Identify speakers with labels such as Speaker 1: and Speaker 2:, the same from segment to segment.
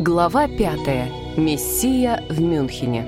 Speaker 1: Глава пятая. Мессия в Мюнхене.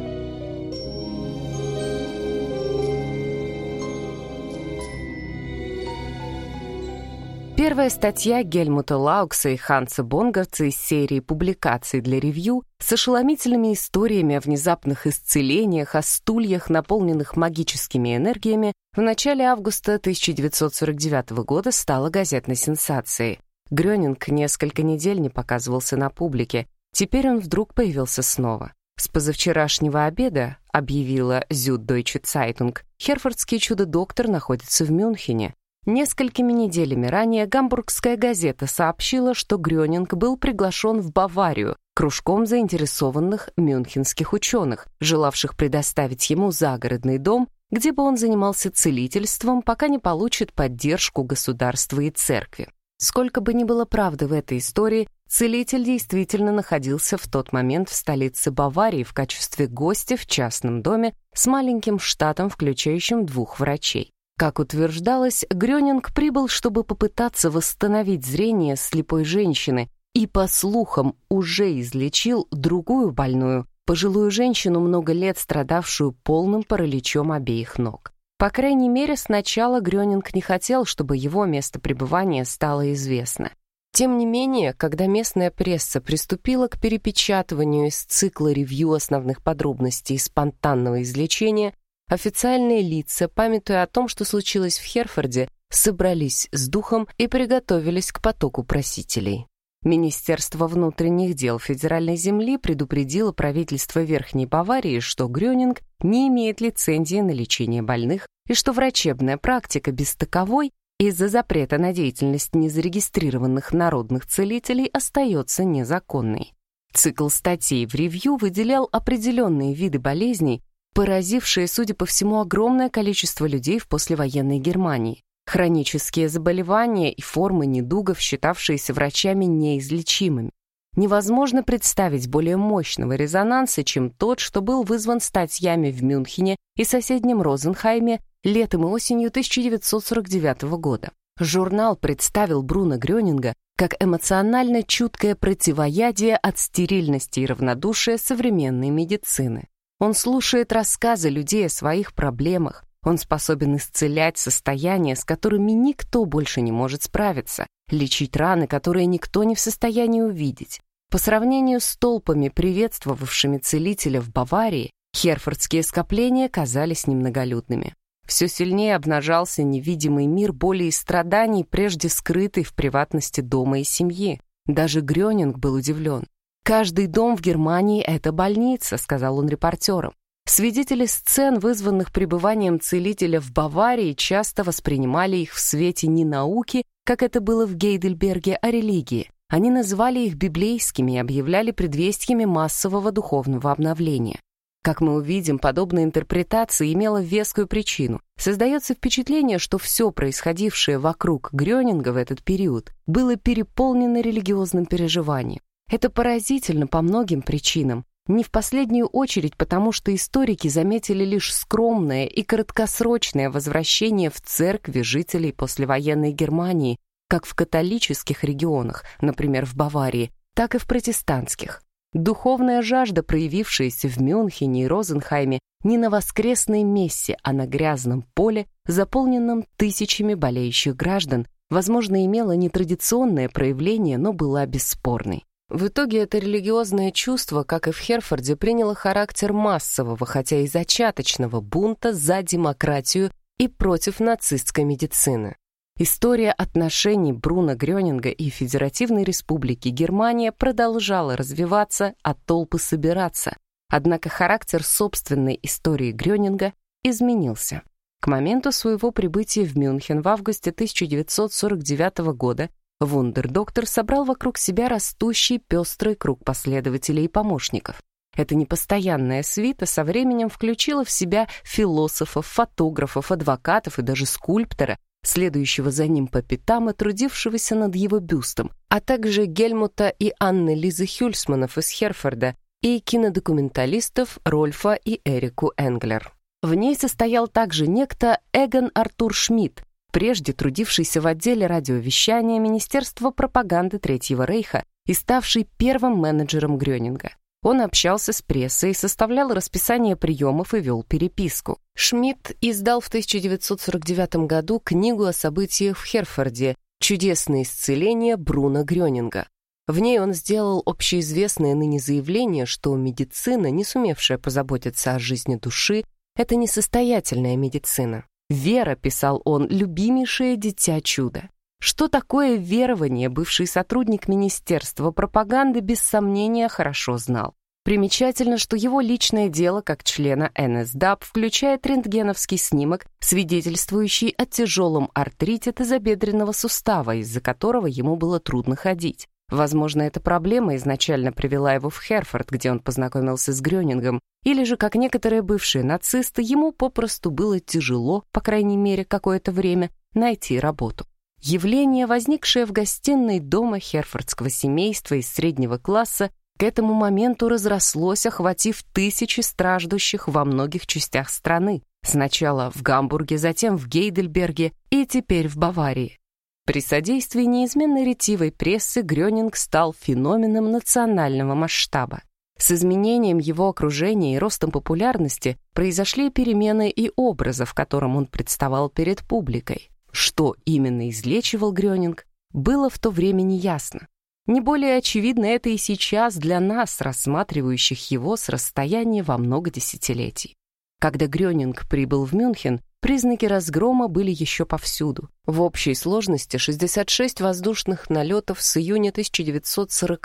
Speaker 1: Первая статья Гельмута Лаукса и Ханса Бонгарца из серии публикаций для ревью с ошеломительными историями о внезапных исцелениях, о стульях, наполненных магическими энергиями, в начале августа 1949 года стала газетной сенсацией. Грёнинг несколько недель не показывался на публике, Теперь он вдруг появился снова. С позавчерашнего обеда, объявила Süddeutsche Zeitung, Херфордский чудо-доктор находится в Мюнхене. Несколькими неделями ранее гамбургская газета сообщила, что Грёнинг был приглашен в Баварию кружком заинтересованных мюнхенских ученых, желавших предоставить ему загородный дом, где бы он занимался целительством, пока не получит поддержку государства и церкви. Сколько бы ни было правды в этой истории, Целитель действительно находился в тот момент в столице Баварии в качестве гостя в частном доме с маленьким штатом, включающим двух врачей. Как утверждалось, Грёнинг прибыл, чтобы попытаться восстановить зрение слепой женщины и, по слухам, уже излечил другую больную, пожилую женщину, много лет страдавшую полным параличом обеих ног. По крайней мере, сначала Грёнинг не хотел, чтобы его место пребывания стало известно. Тем не менее, когда местная пресса приступила к перепечатыванию из цикла ревью основных подробностей спонтанного излечения, официальные лица, памятуя о том, что случилось в Херфорде, собрались с духом и приготовились к потоку просителей. Министерство внутренних дел федеральной земли предупредило правительство Верхней Баварии, что Грёнинг не имеет лицензии на лечение больных и что врачебная практика без таковой из-за запрета на деятельность незарегистрированных народных целителей остается незаконной. Цикл статей в ревью выделял определенные виды болезней, поразившие, судя по всему, огромное количество людей в послевоенной Германии. Хронические заболевания и формы недугов, считавшиеся врачами неизлечимыми. Невозможно представить более мощного резонанса, чем тот, что был вызван статьями в Мюнхене и соседнем Розенхайме летом и осенью 1949 года. Журнал представил Бруно Грёнинга как эмоционально чуткое противоядие от стерильности и равнодушия современной медицины. Он слушает рассказы людей о своих проблемах, он способен исцелять состояния, с которыми никто больше не может справиться, лечить раны, которые никто не в состоянии увидеть. По сравнению с толпами, приветствовавшими целителя в Баварии, херфордские скопления казались немноголюдными. Все сильнее обнажался невидимый мир боли и страданий, прежде скрытый в приватности дома и семьи. Даже Грёнинг был удивлен. «Каждый дом в Германии — это больница», — сказал он репортерам. Свидетели сцен, вызванных пребыванием целителя в Баварии, часто воспринимали их в свете не науки, как это было в Гейдельберге, а религии. Они называли их библейскими и объявляли предвестиями массового духовного обновления. Как мы увидим, подобная интерпретация имела вескую причину. Создается впечатление, что все происходившее вокруг Грёнинга в этот период было переполнено религиозным переживанием. Это поразительно по многим причинам, не в последнюю очередь потому, что историки заметили лишь скромное и краткосрочное возвращение в церкви жителей послевоенной Германии, как в католических регионах, например, в Баварии, так и в протестантских. Духовная жажда, проявившаяся в Мюнхене и Розенхайме, не на воскресной мессе, а на грязном поле, заполненном тысячами болеющих граждан, возможно, имела нетрадиционное проявление, но была бесспорной. В итоге это религиозное чувство, как и в Херфорде, приняло характер массового, хотя и зачаточного бунта за демократию и против нацистской медицины. История отношений Бруно Грёнинга и Федеративной Республики Германия продолжала развиваться, а толпы собираться. Однако характер собственной истории Грёнинга изменился. К моменту своего прибытия в Мюнхен в августе 1949 года Вундердоктор собрал вокруг себя растущий пестрый круг последователей и помощников. Эта непостоянная свита со временем включила в себя философов, фотографов, адвокатов и даже скульптора, следующего за ним по пятам и трудившегося над его бюстом, а также Гельмута и Анны Лизы Хюльсманов из Херфорда и кинодокументалистов Рольфа и Эрику Энглер. В ней состоял также некто Эгон Артур Шмидт, прежде трудившийся в отделе радиовещания Министерства пропаганды Третьего Рейха и ставший первым менеджером Грёнинга. Он общался с прессой, составлял расписание приемов и вел переписку. Шмидт издал в 1949 году книгу о событиях в Херфорде «Чудесное исцеление Бруно Грёнинга». В ней он сделал общеизвестное ныне заявление, что медицина, не сумевшая позаботиться о жизни души, это несостоятельная медицина. «Вера», — писал он, — «любимейшее дитя чуда». Что такое верование, бывший сотрудник Министерства пропаганды без сомнения хорошо знал. Примечательно, что его личное дело как члена НСДАП включает рентгеновский снимок, свидетельствующий о тяжелом артрите тазобедренного сустава, из-за которого ему было трудно ходить. Возможно, эта проблема изначально привела его в Херфорд, где он познакомился с Грёнингом, или же, как некоторые бывшие нацисты, ему попросту было тяжело, по крайней мере, какое-то время, найти работу. Явление, возникшее в гостиной дома херфордского семейства из среднего класса, к этому моменту разрослось, охватив тысячи страждущих во многих частях страны. Сначала в Гамбурге, затем в Гейдельберге и теперь в Баварии. При содействии неизменно ретивой прессы Грёнинг стал феноменом национального масштаба. С изменением его окружения и ростом популярности произошли перемены и образа, в котором он представал перед публикой. Что именно излечивал Грёнинг, было в то время неясно. Не более очевидно это и сейчас для нас, рассматривающих его с расстояния во много десятилетий. Когда Грёнинг прибыл в Мюнхен, признаки разгрома были еще повсюду. В общей сложности 66 воздушных налетов с июня 1940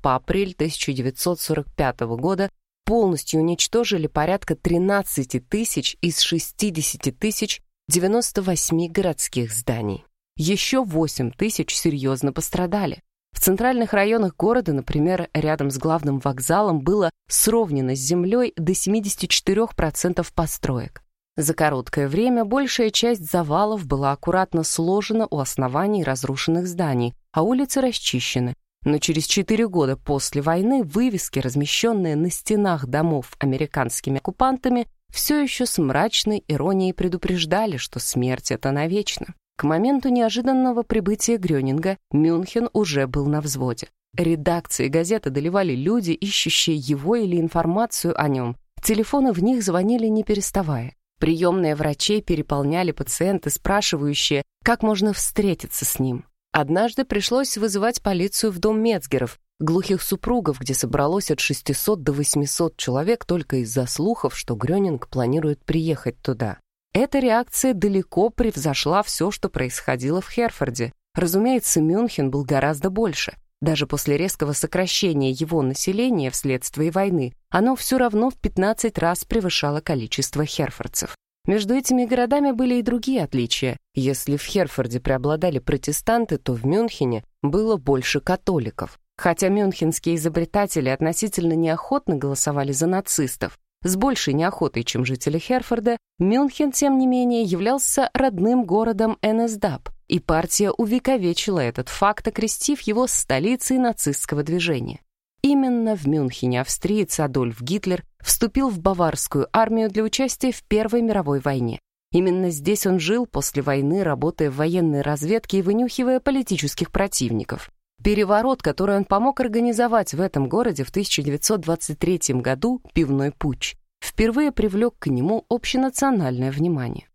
Speaker 1: по апрель 1945 года полностью уничтожили порядка 13 тысяч из 60 тысяч 98 городских зданий. Еще 8 тысяч серьезно пострадали. В центральных районах города, например, рядом с главным вокзалом, было сровнено с землей до 74% построек. За короткое время большая часть завалов была аккуратно сложена у оснований разрушенных зданий, а улицы расчищены. Но через 4 года после войны вывески, размещенные на стенах домов американскими оккупантами, все еще с мрачной иронией предупреждали, что смерть — это навечно. К моменту неожиданного прибытия Грёнинга Мюнхен уже был на взводе. Редакции газеты доливали люди, ищущие его или информацию о нем. Телефоны в них звонили не переставая. Приемные врачей переполняли пациенты, спрашивающие, как можно встретиться с ним. Однажды пришлось вызывать полицию в дом Мецгеров, глухих супругов, где собралось от 600 до 800 человек только из-за слухов, что Грёнинг планирует приехать туда. Эта реакция далеко превзошла все, что происходило в Херфорде. Разумеется, Мюнхен был гораздо больше. Даже после резкого сокращения его населения вследствие войны, оно все равно в 15 раз превышало количество херфордцев. Между этими городами были и другие отличия. Если в Херфорде преобладали протестанты, то в Мюнхене было больше католиков. Хотя мюнхенские изобретатели относительно неохотно голосовали за нацистов, с большей неохотой, чем жители Херфорда, Мюнхен, тем не менее, являлся родным городом НСДАП, и партия увековечила этот факт, окрестив его столицей нацистского движения. Именно в Мюнхене австриец Адольф Гитлер вступил в баварскую армию для участия в Первой мировой войне. Именно здесь он жил после войны, работая в военной разведке и вынюхивая политических противников. Переворот, который он помог организовать в этом городе в 1923 году, пивной путч, впервые привлек к нему общенациональное внимание.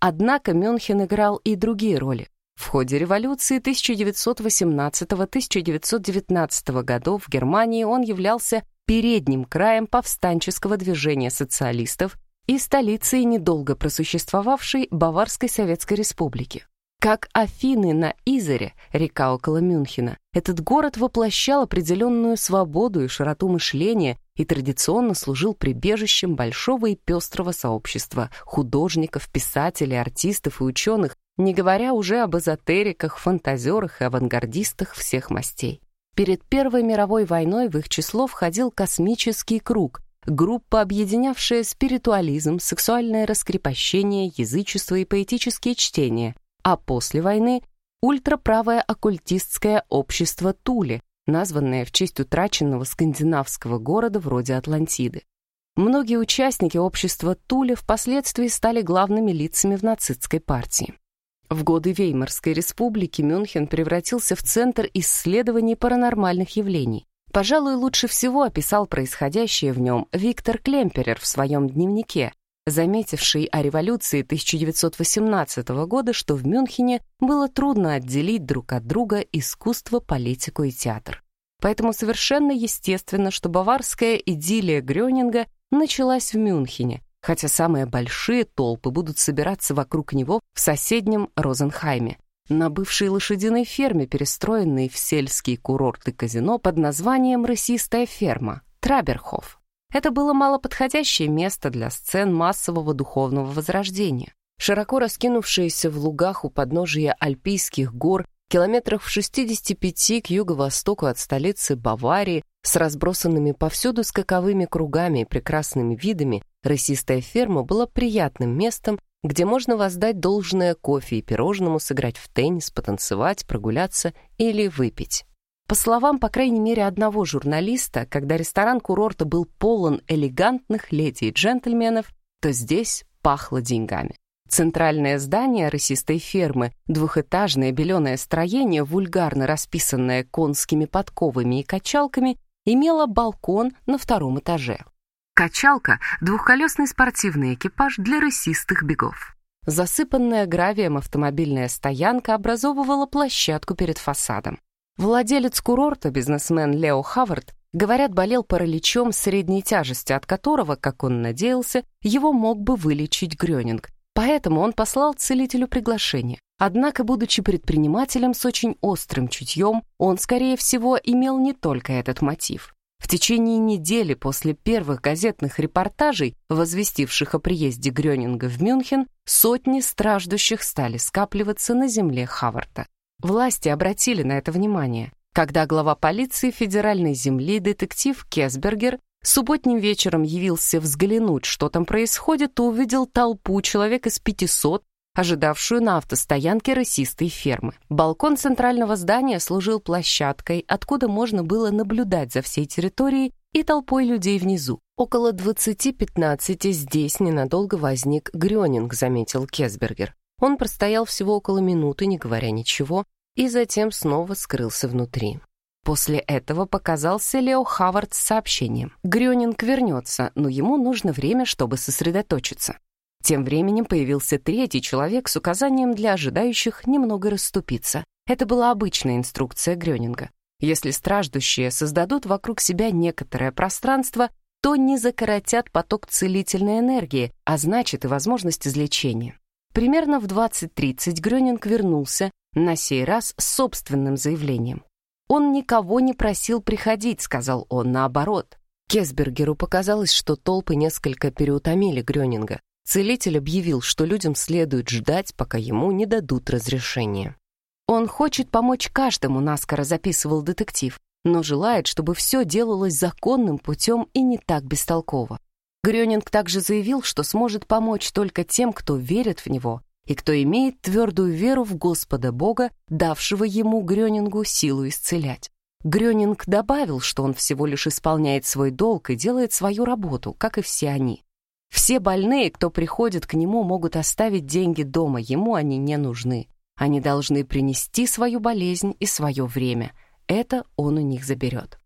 Speaker 1: Однако Мюнхен играл и другие роли. В ходе революции 1918-1919 годов в Германии он являлся передним краем повстанческого движения социалистов и столицей недолго просуществовавшей Баварской Советской Республики. Как Афины на Изере, река около Мюнхена, этот город воплощал определенную свободу и широту мышления и традиционно служил прибежищем большого и пестрого сообщества художников, писателей, артистов и ученых, не говоря уже об эзотериках, фантазерах и авангардистах всех мастей. Перед Первой мировой войной в их число входил космический круг, группа, объединявшая спиритуализм, сексуальное раскрепощение, язычество и поэтические чтения, а после войны ультраправое оккультистское общество Тули, названное в честь утраченного скандинавского города вроде Атлантиды. Многие участники общества Тули впоследствии стали главными лицами в нацистской партии. В годы Веймарской республики Мюнхен превратился в центр исследований паранормальных явлений. Пожалуй, лучше всего описал происходящее в нем Виктор Клемперер в своем дневнике, заметивший о революции 1918 года, что в Мюнхене было трудно отделить друг от друга искусство, политику и театр. Поэтому совершенно естественно, что баварская идиллия Грёнинга началась в Мюнхене, хотя самые большие толпы будут собираться вокруг него в соседнем Розенхайме, на бывшей лошадиной ферме, перестроенной в сельский курорт и казино под названием «Рысистая ферма» Траберхоф. Это было малоподходящее место для сцен массового духовного возрождения. Широко раскинувшиеся в лугах у подножия Альпийских гор, километрах в 65 к юго-востоку от столицы Баварии, с разбросанными повсюду скаковыми кругами и прекрасными видами, рысистая ферма была приятным местом, где можно воздать должное кофе и пирожному, сыграть в теннис, потанцевать, прогуляться или выпить. По словам, по крайней мере, одного журналиста, когда ресторан курорта был полон элегантных леди и джентльменов, то здесь пахло деньгами. Центральное здание рысистой фермы, двухэтажное беленое строение, вульгарно расписанное конскими подковами и качалками, имело балкон на втором этаже. Качалка — двухколесный спортивный экипаж для рысистых бегов. Засыпанная гравием автомобильная стоянка образовывала площадку перед фасадом. Владелец курорта, бизнесмен Лео Хавард, говорят, болел параличом средней тяжести, от которого, как он надеялся, его мог бы вылечить Грёнинг. Поэтому он послал целителю приглашение. Однако, будучи предпринимателем с очень острым чутьем, он, скорее всего, имел не только этот мотив. В течение недели после первых газетных репортажей, возвестивших о приезде Грёнинга в Мюнхен, сотни страждущих стали скапливаться на земле Хаварта. Власти обратили на это внимание, когда глава полиции федеральной земли детектив Кесбергер субботним вечером явился взглянуть, что там происходит, и увидел толпу человек из 500, ожидавшую на автостоянке расистой фермы. Балкон центрального здания служил площадкой, откуда можно было наблюдать за всей территорией и толпой людей внизу. Около 20-15 здесь ненадолго возник Грёнинг, заметил Кесбергер. Он простоял всего около минуты, не говоря ничего, и затем снова скрылся внутри. После этого показался Лео Хавард с сообщением. Грёнинг вернется, но ему нужно время, чтобы сосредоточиться. Тем временем появился третий человек с указанием для ожидающих немного расступиться. Это была обычная инструкция Грёнинга. Если страждущие создадут вокруг себя некоторое пространство, то не закоротят поток целительной энергии, а значит и возможность излечения. Примерно в 20.30 Грёнинг вернулся, на сей раз с собственным заявлением. «Он никого не просил приходить», — сказал он, наоборот. Кесбергеру показалось, что толпы несколько переутомили Грёнинга. Целитель объявил, что людям следует ждать, пока ему не дадут разрешения. «Он хочет помочь каждому», — наскоро записывал детектив, но желает, чтобы все делалось законным путем и не так бестолково. Грёнинг также заявил, что сможет помочь только тем, кто верит в него и кто имеет твердую веру в Господа Бога, давшего ему Грёнингу силу исцелять. Грёнинг добавил, что он всего лишь исполняет свой долг и делает свою работу, как и все они. Все больные, кто приходит к нему, могут оставить деньги дома, ему они не нужны. Они должны принести свою болезнь и свое время. Это он у них заберет.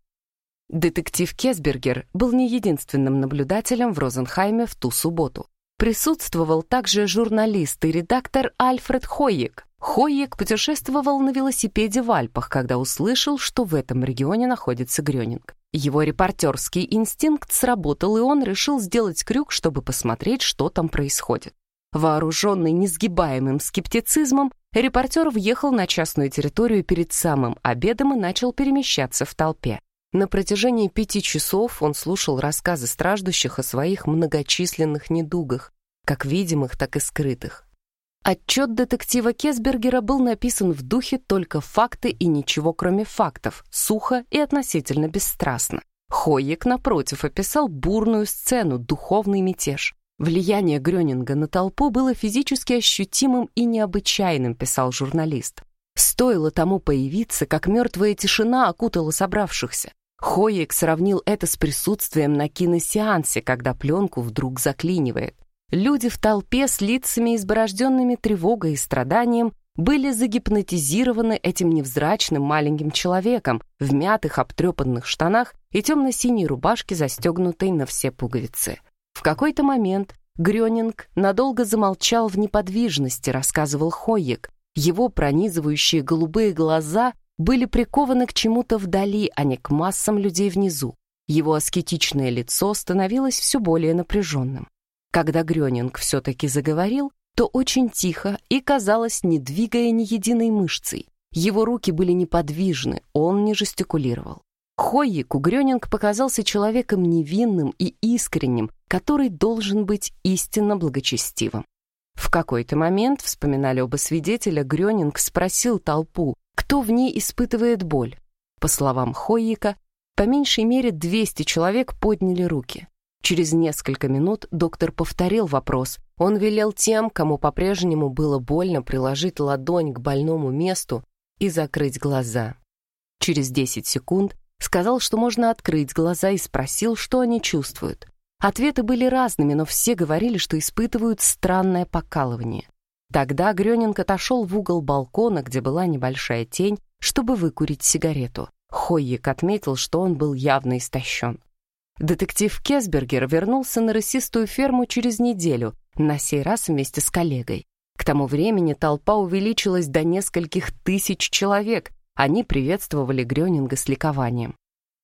Speaker 1: Детектив Кесбергер был не единственным наблюдателем в Розенхайме в ту субботу. Присутствовал также журналист и редактор Альфред Хойек. Хойек путешествовал на велосипеде в Альпах, когда услышал, что в этом регионе находится Грёнинг. Его репортерский инстинкт сработал, и он решил сделать крюк, чтобы посмотреть, что там происходит. Вооруженный несгибаемым скептицизмом, репортер въехал на частную территорию перед самым обедом и начал перемещаться в толпе. На протяжении пяти часов он слушал рассказы страждущих о своих многочисленных недугах, как видимых, так и скрытых. Отчет детектива Кесбергера был написан в духе только факты и ничего кроме фактов, сухо и относительно бесстрастно. Хойек, напротив, описал бурную сцену, духовный мятеж. Влияние Грёнинга на толпу было физически ощутимым и необычайным, писал журналист. Стоило тому появиться, как мертвая тишина окутала собравшихся. Хоек сравнил это с присутствием на киносеансе, когда пленку вдруг заклинивает. Люди в толпе с лицами, изборожденными тревогой и страданием, были загипнотизированы этим невзрачным маленьким человеком в мятых обтрепанных штанах и темно-синей рубашке, застегнутой на все пуговицы. В какой-то момент Грёнинг надолго замолчал в неподвижности, рассказывал Хойек. Его пронизывающие голубые глаза были прикованы к чему-то вдали, а не к массам людей внизу. Его аскетичное лицо становилось все более напряженным. Когда Грёнинг все-таки заговорил, то очень тихо и, казалось, не двигая ни единой мышцей. Его руки были неподвижны, он не жестикулировал. Хойику Грёнинг показался человеком невинным и искренним, который должен быть истинно благочестивым. В какой-то момент, вспоминали оба свидетеля, Грёнинг спросил толпу, кто в ней испытывает боль. По словам Хойика, по меньшей мере 200 человек подняли руки. Через несколько минут доктор повторил вопрос. Он велел тем, кому по-прежнему было больно приложить ладонь к больному месту и закрыть глаза. Через 10 секунд сказал, что можно открыть глаза и спросил, что они чувствуют. Ответы были разными, но все говорили, что испытывают странное покалывание. Тогда Грёнинг отошел в угол балкона, где была небольшая тень, чтобы выкурить сигарету. Хойек отметил, что он был явно истощен. Детектив Кесбергер вернулся на рысистую ферму через неделю, на сей раз вместе с коллегой. К тому времени толпа увеличилась до нескольких тысяч человек. Они приветствовали Грёнинга с ликованием.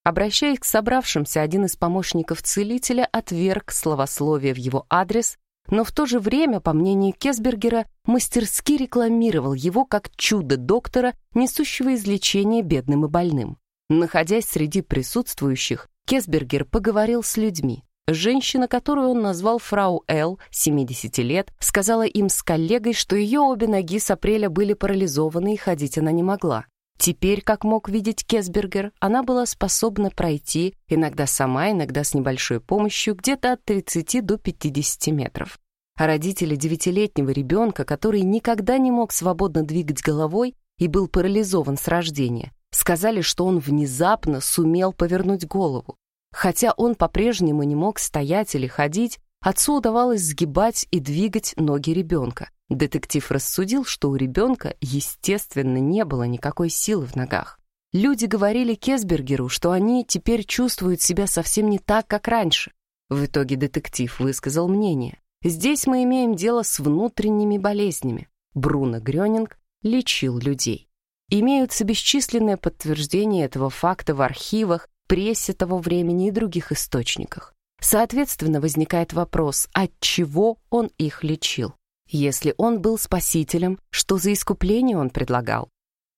Speaker 1: Обращаясь к собравшимся, один из помощников целителя отверг словословие в его адрес, но в то же время, по мнению Кесбергера, мастерски рекламировал его как чудо доктора, несущего излечение бедным и больным. Находясь среди присутствующих, Кесбергер поговорил с людьми. Женщина, которую он назвал фрау Эл, 70 лет, сказала им с коллегой, что ее обе ноги с апреля были парализованы и ходить она не могла. Теперь, как мог видеть Кесбергер, она была способна пройти, иногда сама, иногда с небольшой помощью, где-то от 30 до 50 метров. А родители девятилетнего ребенка, который никогда не мог свободно двигать головой и был парализован с рождения, Сказали, что он внезапно сумел повернуть голову. Хотя он по-прежнему не мог стоять или ходить, отцу удавалось сгибать и двигать ноги ребенка. Детектив рассудил, что у ребенка, естественно, не было никакой силы в ногах. Люди говорили Кесбергеру, что они теперь чувствуют себя совсем не так, как раньше. В итоге детектив высказал мнение. Здесь мы имеем дело с внутренними болезнями. Бруно Грёнинг лечил людей. Имеются бесчисленные подтверждения этого факта в архивах, прессе того времени и других источниках. Соответственно, возникает вопрос, от чего он их лечил? Если он был спасителем, что за искупление он предлагал?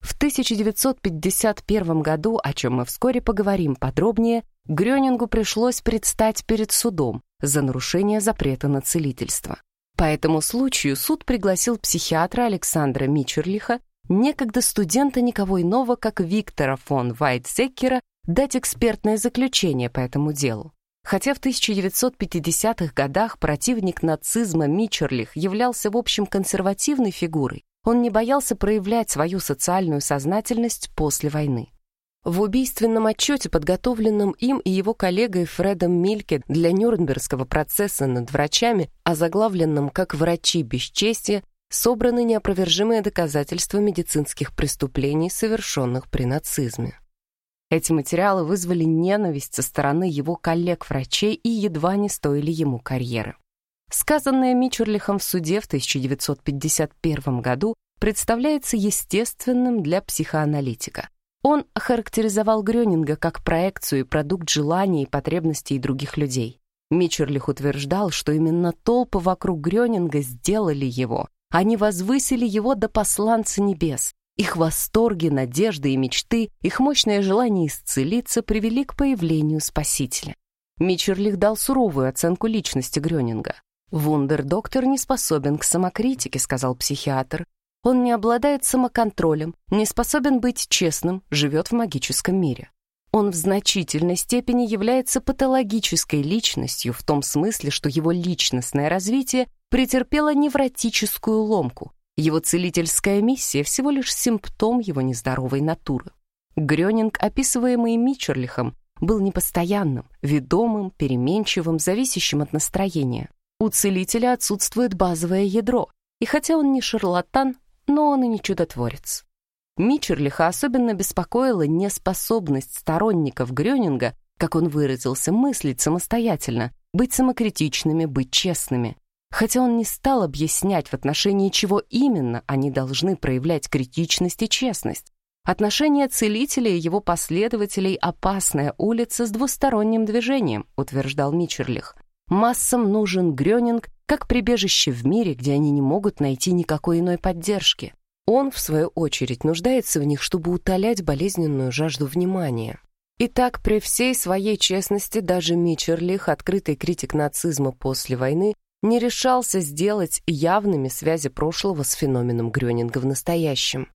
Speaker 1: В 1951 году, о чем мы вскоре поговорим подробнее, Грёнингу пришлось предстать перед судом за нарушение запрета на целительство. По этому случаю суд пригласил психиатра Александра Мичерлиха некогда студента никого иного, как Виктора фон Вайтзеккера, дать экспертное заключение по этому делу. Хотя в 1950-х годах противник нацизма Мичерлих являлся, в общем, консервативной фигурой, он не боялся проявлять свою социальную сознательность после войны. В убийственном отчете, подготовленном им и его коллегой Фредом Мильке для Нюрнбергского процесса над врачами, озаглавленном как «Врачи бесчестия», собраны неопровержимые доказательства медицинских преступлений, совершенных при нацизме. Эти материалы вызвали ненависть со стороны его коллег-врачей и едва не стоили ему карьеры. Сказанное Мичурлихом в суде в 1951 году представляется естественным для психоаналитика. Он охарактеризовал Грёнинга как проекцию и продукт желаний и потребностей других людей. Мичерлих утверждал, что именно толпы вокруг Грёнинга сделали его, они возвысили его до посланца небес. Их восторги, надежды и мечты, их мощное желание исцелиться привели к появлению Спасителя. Мичерлих дал суровую оценку личности Грёнинга. «Вундер-доктор не способен к самокритике», — сказал психиатр. «Он не обладает самоконтролем, не способен быть честным, живет в магическом мире. Он в значительной степени является патологической личностью в том смысле, что его личностное развитие претерпела невротическую ломку. Его целительская миссия всего лишь симптом его нездоровой натуры. Грёнинг, описываемый Мичерлихом, был непостоянным, ведомым, переменчивым, зависящим от настроения. У целителя отсутствует базовое ядро, и хотя он не шарлатан, но он и не чудотворец. Мичерлиха особенно беспокоила неспособность сторонников Грёнинга, как он выразился, мыслить самостоятельно, быть самокритичными, быть честными. Хотя он не стал объяснять, в отношении чего именно они должны проявлять критичность и честность. Отношение целителя и его последователей — опасная улица с двусторонним движением, утверждал Мичерлих. Массам нужен Грёнинг как прибежище в мире, где они не могут найти никакой иной поддержки. Он, в свою очередь, нуждается в них, чтобы утолять болезненную жажду внимания. Итак, при всей своей честности даже Мичерлих, открытый критик нацизма после войны, не решался сделать явными связи прошлого с феноменом Грёнинга в настоящем.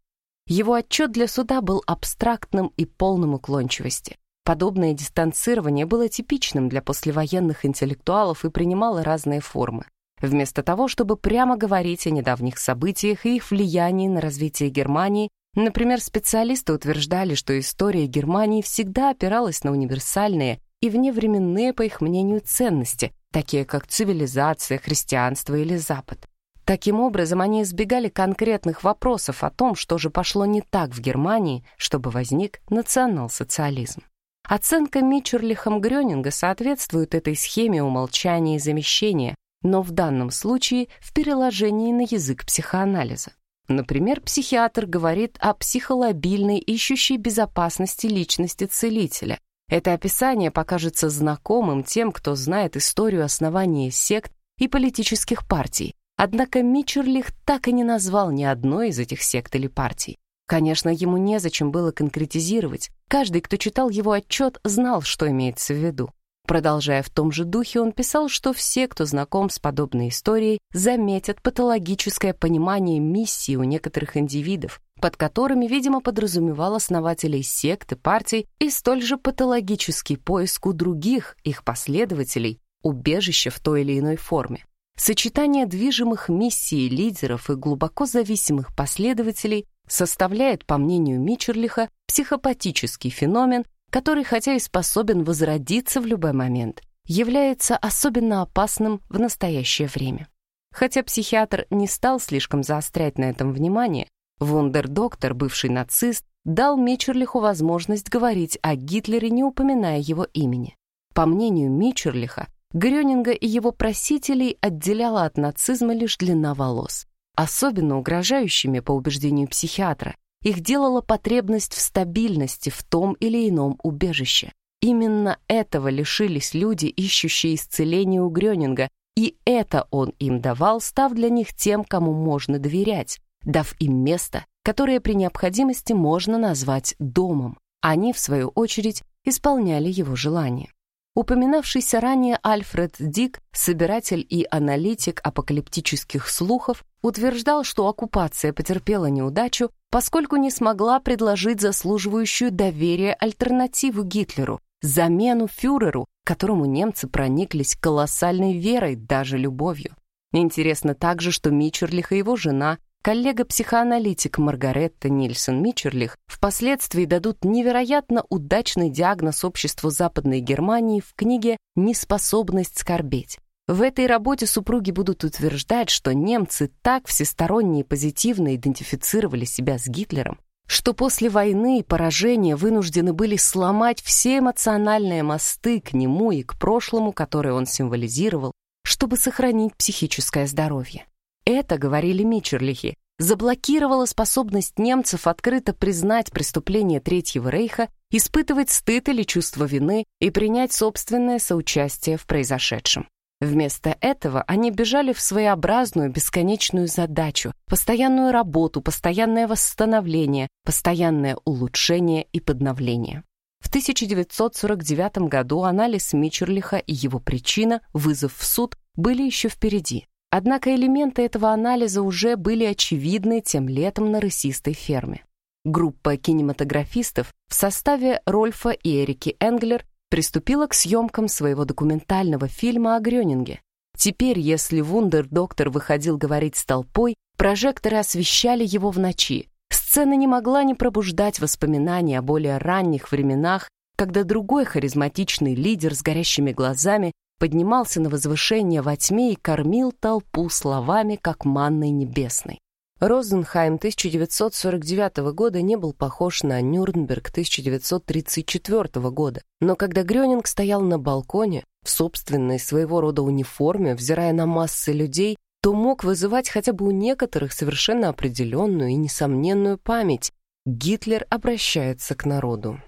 Speaker 1: Его отчет для суда был абстрактным и полным уклончивости. Подобное дистанцирование было типичным для послевоенных интеллектуалов и принимало разные формы. Вместо того, чтобы прямо говорить о недавних событиях и их влиянии на развитие Германии, например, специалисты утверждали, что история Германии всегда опиралась на универсальные и вневременные, по их мнению, ценности, такие как цивилизация, христианство или Запад. Таким образом, они избегали конкретных вопросов о том, что же пошло не так в Германии, чтобы возник национал-социализм. Оценка Мичерлихом Грёнинга соответствует этой схеме умолчания и замещения, но в данном случае в переложении на язык психоанализа. Например, психиатр говорит о психолобильной, ищущей безопасности личности целителя. Это описание покажется знакомым тем, кто знает историю основания сект и политических партий, Однако Мичерлих так и не назвал ни одной из этих сект или партий. Конечно, ему незачем было конкретизировать. Каждый, кто читал его отчет, знал, что имеется в виду. Продолжая в том же духе, он писал, что все, кто знаком с подобной историей, заметят патологическое понимание миссии у некоторых индивидов, под которыми, видимо, подразумевал основателей сект и партий, и столь же патологический поиск у других, их последователей, убежища в той или иной форме. Сочетание движимых миссий лидеров и глубоко зависимых последователей составляет, по мнению Мичерлиха, психопатический феномен, который, хотя и способен возродиться в любой момент, является особенно опасным в настоящее время. Хотя психиатр не стал слишком заострять на этом внимание, вундердоктор, бывший нацист, дал Мичерлиху возможность говорить о Гитлере, не упоминая его имени. По мнению Мичерлиха, Грёнинга и его просителей отделяла от нацизма лишь длина волос. Особенно угрожающими, по убеждению психиатра, их делала потребность в стабильности в том или ином убежище. Именно этого лишились люди, ищущие исцеление у Грёнинга, и это он им давал, став для них тем, кому можно доверять, дав им место, которое при необходимости можно назвать домом. Они, в свою очередь, исполняли его желания. Упоминавшийся ранее Альфред Дик, собиратель и аналитик апокалиптических слухов, утверждал, что оккупация потерпела неудачу, поскольку не смогла предложить заслуживающую доверия альтернативу Гитлеру, замену фюреру, которому немцы прониклись колоссальной верой, даже любовью. Интересно также, что Мичерлих и его жена коллега-психоаналитик Маргаретта Нильсон Мичерлих впоследствии дадут невероятно удачный диагноз обществу Западной Германии в книге «Неспособность скорбеть». В этой работе супруги будут утверждать, что немцы так всесторонне и позитивно идентифицировали себя с Гитлером, что после войны и поражения вынуждены были сломать все эмоциональные мосты к нему и к прошлому, которое он символизировал, чтобы сохранить психическое здоровье. Это, говорили Мичерлихи, заблокировало способность немцев открыто признать преступление Третьего Рейха, испытывать стыд или чувство вины и принять собственное соучастие в произошедшем. Вместо этого они бежали в своеобразную бесконечную задачу, постоянную работу, постоянное восстановление, постоянное улучшение и подновление. В 1949 году анализ Мичерлиха и его причина, вызов в суд, были еще впереди. Однако элементы этого анализа уже были очевидны тем летом на рысистой ферме. Группа кинематографистов в составе Рольфа и Эрики Энглер приступила к съемкам своего документального фильма о Грёнинге. Теперь, если вундер-доктор выходил говорить с толпой, прожекторы освещали его в ночи. Сцена не могла не пробуждать воспоминания о более ранних временах, когда другой харизматичный лидер с горящими глазами поднимался на возвышение во тьме и кормил толпу словами, как манной небесной. Розенхайм 1949 года не был похож на Нюрнберг 1934 года, но когда Грёнинг стоял на балконе, в собственной своего рода униформе, взирая на массы людей, то мог вызывать хотя бы у некоторых совершенно определенную и несомненную память. Гитлер обращается к народу.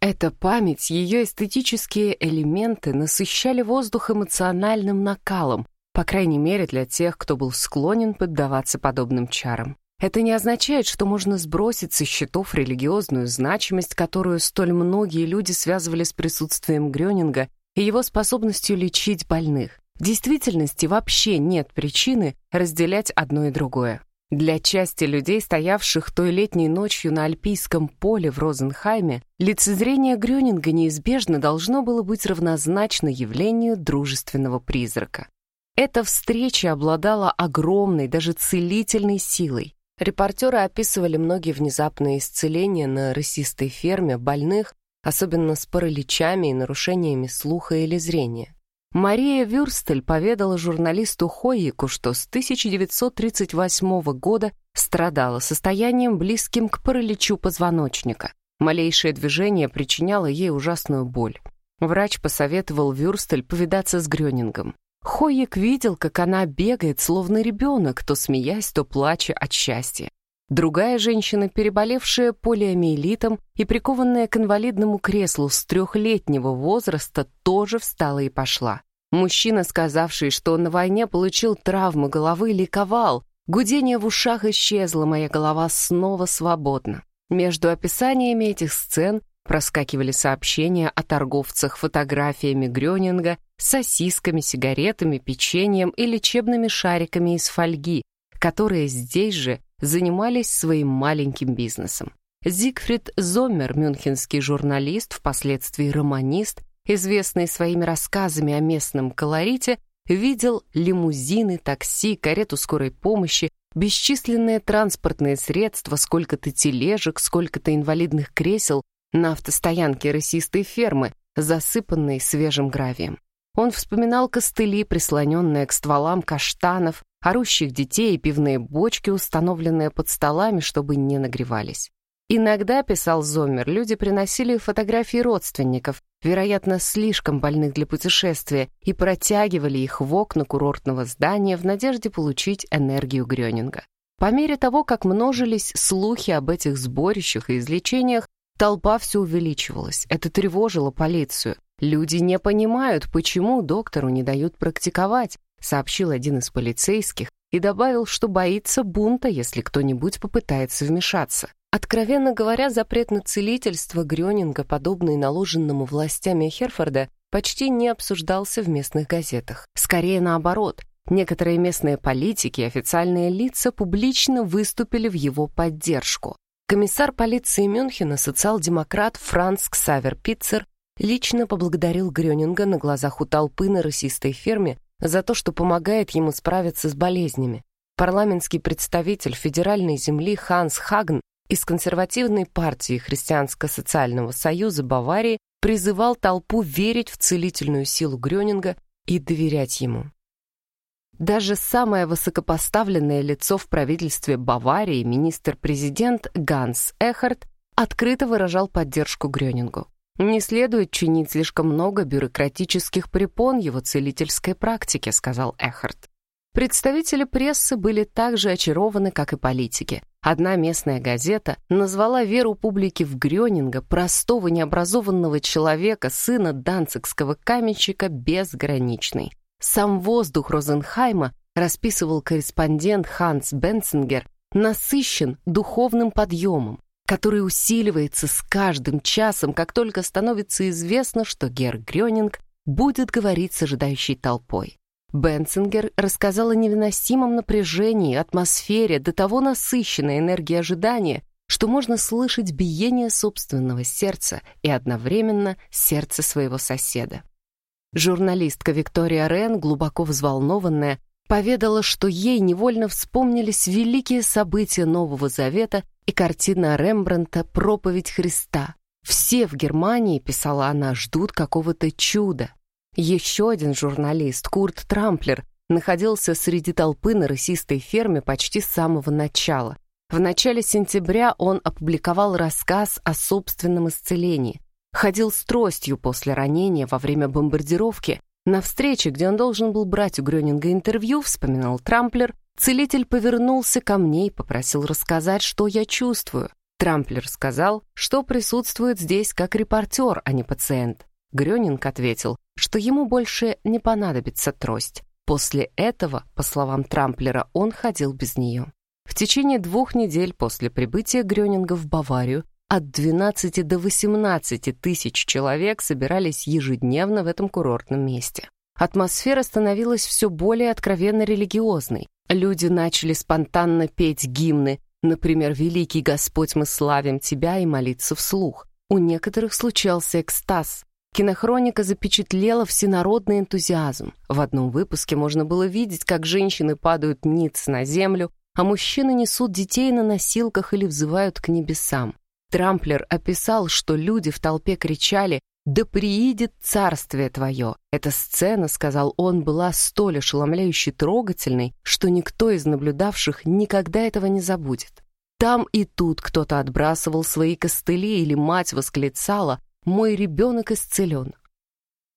Speaker 1: Эта память, ее эстетические элементы насыщали воздух эмоциональным накалом, по крайней мере для тех, кто был склонен поддаваться подобным чарам. Это не означает, что можно сбросить со счетов религиозную значимость, которую столь многие люди связывали с присутствием Грёнинга и его способностью лечить больных. В действительности вообще нет причины разделять одно и другое. Для части людей, стоявших той летней ночью на Альпийском поле в Розенхайме, лицезрение Грёнинга неизбежно должно было быть равнозначно явлению дружественного призрака. Эта встреча обладала огромной, даже целительной силой. Репортеры описывали многие внезапные исцеления на рысистой ферме больных, особенно с параличами и нарушениями слуха или зрения. Мария Вюрстель поведала журналисту Хойику, что с 1938 года страдала состоянием, близким к параличу позвоночника. Малейшее движение причиняло ей ужасную боль. Врач посоветовал Вюрстель повидаться с Грёнингом. Хойик видел, как она бегает, словно ребенок, то смеясь, то плача от счастья. Другая женщина, переболевшая полиомиелитом и прикованная к инвалидному креслу с трехлетнего возраста, тоже встала и пошла. Мужчина, сказавший, что на войне получил травму головы, ликовал. Гудение в ушах исчезло, моя голова снова свободна. Между описаниями этих сцен проскакивали сообщения о торговцах фотографиями Грёнинга, сосисками, сигаретами, печеньем и лечебными шариками из фольги, которые здесь же занимались своим маленьким бизнесом. Зигфрид Зоммер, мюнхенский журналист, впоследствии романист, известный своими рассказами о местном колорите, видел лимузины, такси, карету скорой помощи, бесчисленные транспортные средства, сколько-то тележек, сколько-то инвалидных кресел на автостоянке рысистой фермы, засыпанной свежим гравием. Он вспоминал костыли, прислоненные к стволам каштанов, орущих детей и пивные бочки, установленные под столами, чтобы не нагревались. Иногда, писал Зоммер, люди приносили фотографии родственников, вероятно, слишком больных для путешествия, и протягивали их в окна курортного здания в надежде получить энергию Грёнинга. По мере того, как множились слухи об этих сборищах и излечениях, толпа все увеличивалась. Это тревожило полицию. Люди не понимают, почему доктору не дают практиковать, сообщил один из полицейских и добавил, что боится бунта, если кто-нибудь попытается вмешаться. Откровенно говоря, запрет на целительство Грёнинга, подобный наложенному властями Херфорда, почти не обсуждался в местных газетах. Скорее наоборот, некоторые местные политики и официальные лица публично выступили в его поддержку. Комиссар полиции Мюнхена, социал-демократ Франц Ксавер Питцер, лично поблагодарил Грёнинга на глазах у толпы на расистой ферме за то, что помогает ему справиться с болезнями. Парламентский представитель федеральной земли Ханс Хагн из консервативной партии Христианско-социального союза Баварии призывал толпу верить в целительную силу Грёнинга и доверять ему. Даже самое высокопоставленное лицо в правительстве Баварии, министр-президент Ганс Эхард, открыто выражал поддержку Грёнингу. «Не следует чинить слишком много бюрократических препон его целительской практике», сказал Эхард. Представители прессы были так же очарованы, как и политики. Одна местная газета назвала веру публики в Грёнинга, простого необразованного человека, сына данцикского каменщика, безграничной. Сам воздух Розенхайма, расписывал корреспондент Ханс Бенцингер, насыщен духовным подъемом, который усиливается с каждым часом, как только становится известно, что Гер Грёнинг будет говорить с ожидающей толпой. Бенцингер рассказал о невыносимом напряжении, атмосфере, до того насыщенной энергией ожидания, что можно слышать биение собственного сердца и одновременно сердце своего соседа. Журналистка Виктория Рен, глубоко взволнованная, поведала, что ей невольно вспомнились великие события Нового Завета и картина Рембрандта «Проповедь Христа». «Все в Германии, — писала она, — ждут какого-то чуда». Еще один журналист, Курт Трамплер, находился среди толпы на рысистой ферме почти с самого начала. В начале сентября он опубликовал рассказ о собственном исцелении. Ходил с тростью после ранения во время бомбардировки. На встрече, где он должен был брать у Грёнинга интервью, вспоминал Трамплер, целитель повернулся ко мне и попросил рассказать, что я чувствую. Трамплер сказал, что присутствует здесь как репортер, а не пациент. Грёнинг ответил, что ему больше не понадобится трость. После этого, по словам Трамплера, он ходил без нее. В течение двух недель после прибытия Грёнинга в Баварию от 12 до 18 тысяч человек собирались ежедневно в этом курортном месте. Атмосфера становилась все более откровенно религиозной. Люди начали спонтанно петь гимны, например, «Великий Господь, мы славим Тебя» и молиться вслух. У некоторых случался экстаз. Кинохроника запечатлела всенародный энтузиазм. В одном выпуске можно было видеть, как женщины падают ниц на землю, а мужчины несут детей на носилках или взывают к небесам. Трамплер описал, что люди в толпе кричали «Да приидет царствие твое!» Эта сцена, сказал он, была столь ошеломляюще трогательной, что никто из наблюдавших никогда этого не забудет. Там и тут кто-то отбрасывал свои костыли или мать восклицала «Мой ребенок исцелен!»